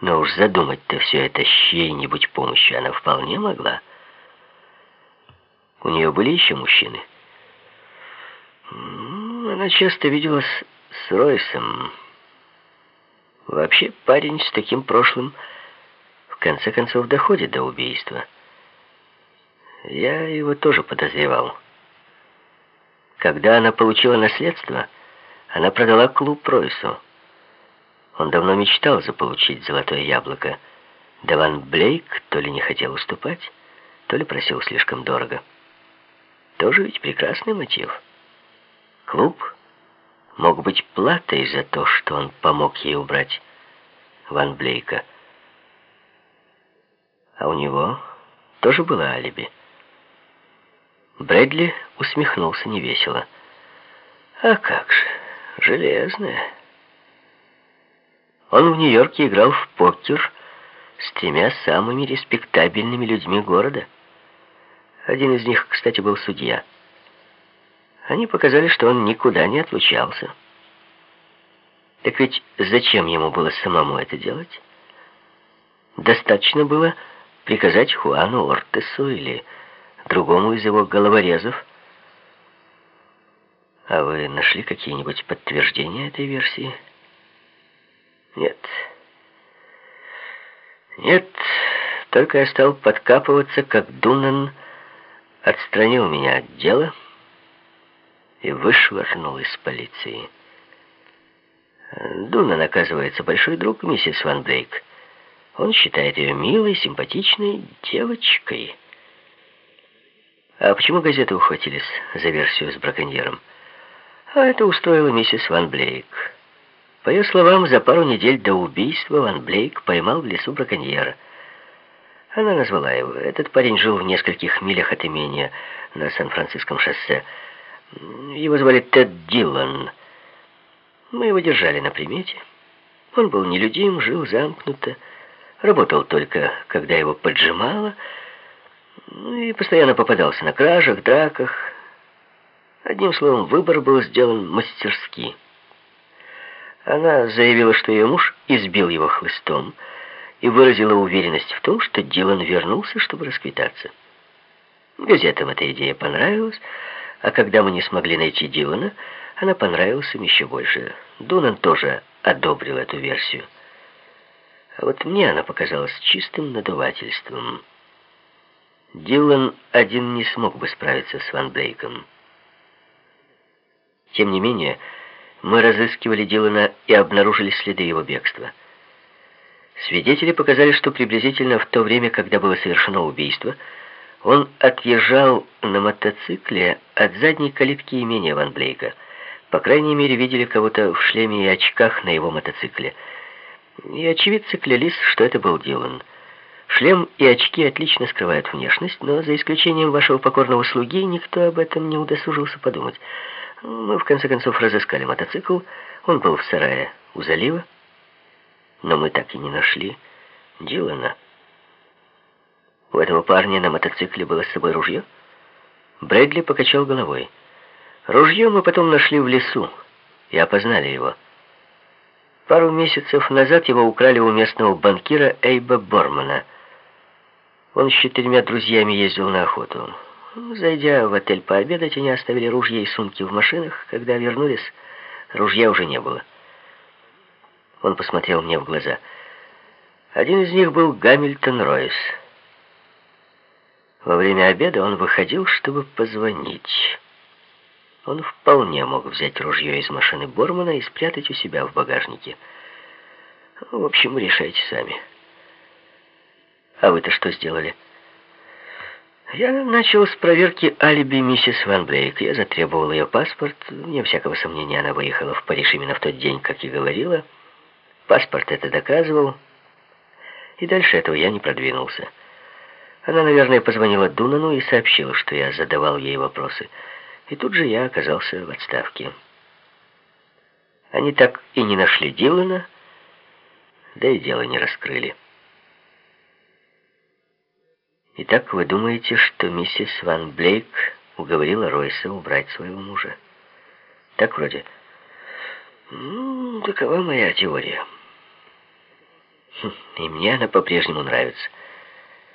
Но уж задумать-то все это с чьей-нибудь помощью она вполне могла. У нее были еще мужчины. Она часто виделась с Ройсом. Вообще парень с таким прошлым в конце концов доходит до убийства. Я его тоже подозревал. Когда она получила наследство, она продала клуб Ройсу. Он давно мечтал заполучить золотое яблоко. Даван Блейк то ли не хотел уступать, то ли просил слишком дорого. Тоже ведь прекрасный мотив. Клуб мог быть платой за то, что он помог ей убрать Ван Блейка. А у него тоже было алиби. Брэдли усмехнулся невесело. «А как же, железное!» Он в Нью-Йорке играл в покер с тремя самыми респектабельными людьми города. Один из них, кстати, был судья. Они показали, что он никуда не отлучался. Так ведь зачем ему было самому это делать? Достаточно было приказать Хуану Ортесу или другому из его головорезов. А вы нашли какие-нибудь подтверждения этой версии? Нет. Нет, только я стал подкапываться, как Дунан отстранил меня от дела и вышвырнул из полиции. Дунан, оказывается, большой друг миссис Ван Блейк. Он считает ее милой, симпатичной девочкой. А почему газеты ухватились за версию с браконьером? А это устроила миссис Ван Блейк. По ее словам, за пару недель до убийства Ван Блейк поймал в лесу браконьера. Она назвала его. Этот парень жил в нескольких милях от имения на Сан-Франциском шоссе. Его звали Тед Дилан. Мы его держали на примете. Он был нелюдим, жил замкнуто, работал только, когда его поджимало, ну и постоянно попадался на кражах, драках. Одним словом, выбор был сделан мастерски. Она заявила, что ее муж избил его хлыстом и выразила уверенность в том, что Дилан вернулся, чтобы расквитаться. Газетам эта идея понравилась, а когда мы не смогли найти Дилана, она понравилась им еще больше. Дунан тоже одобрил эту версию. А вот мне она показалась чистым надувательством. Дилан один не смог бы справиться с Ван Блейком. Тем не менее, мы разыскивали Дилана и обнаружили следы его бегства. Свидетели показали, что приблизительно в то время, когда было совершено убийство, он отъезжал на мотоцикле от задней калитки имения Ван Блейка. По крайней мере, видели кого-то в шлеме и очках на его мотоцикле. И очевидцы клялись, что это был Дилан. Шлем и очки отлично скрывают внешность, но за исключением вашего покорного слуги никто об этом не удосужился подумать. Мы, в конце концов, разыскали мотоцикл. Он был в сарае у залива. Но мы так и не нашли Дилана. У этого парня на мотоцикле было с собой ружье? Брэдли покачал головой. Ружье мы потом нашли в лесу и опознали его. Пару месяцев назад его украли у местного банкира Эйба Бормана — он с четырьмя друзьями ездил на охоту. Зайдя в отель пообедать, они оставили ружья и сумки в машинах. Когда вернулись, ружья уже не было. Он посмотрел мне в глаза. Один из них был Гамильтон Ройс. Во время обеда он выходил, чтобы позвонить. Он вполне мог взять ружье из машины Бормана и спрятать у себя в багажнике. В общем, решайте сами. А вы-то что сделали? Я начал с проверки алиби миссис Ван Блейк. Я затребовал ее паспорт. Не всякого сомнения, она выехала в Париж именно в тот день, как и говорила. Паспорт это доказывал. И дальше этого я не продвинулся. Она, наверное, позвонила Дунану и сообщила, что я задавал ей вопросы. И тут же я оказался в отставке. Они так и не нашли Дилана, да и дело не раскрыли. Итак, вы думаете, что миссис Ван Блейк уговорила Ройса убрать своего мужа? Так вроде. Ну, такова моя теория. Хм, и мне она по-прежнему нравится.